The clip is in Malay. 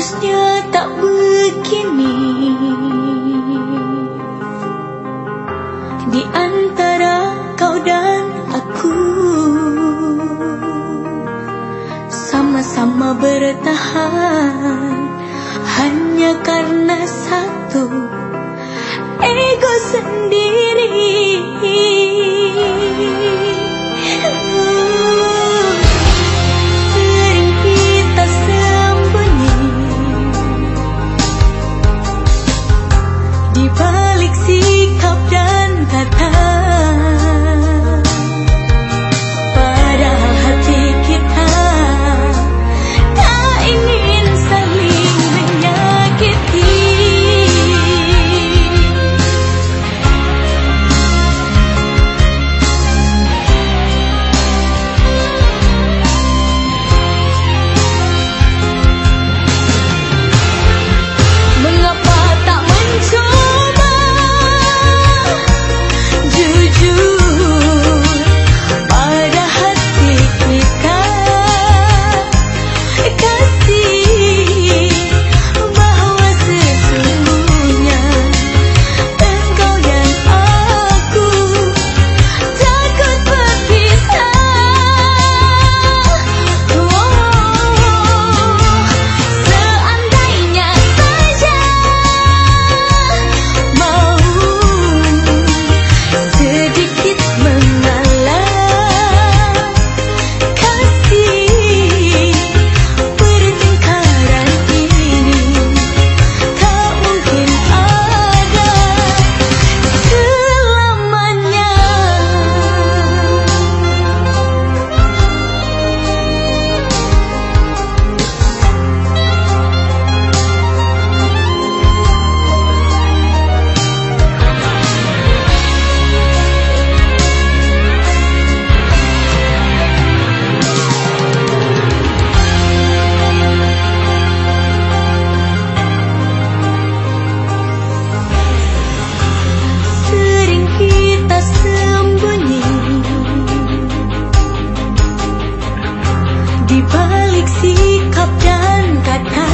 Seharusnya tak begini. Di antara kau dan aku Sama-sama bertahan Hanya karena satu Ego sendiri balik sikap dan kata di balik sikap dan kata.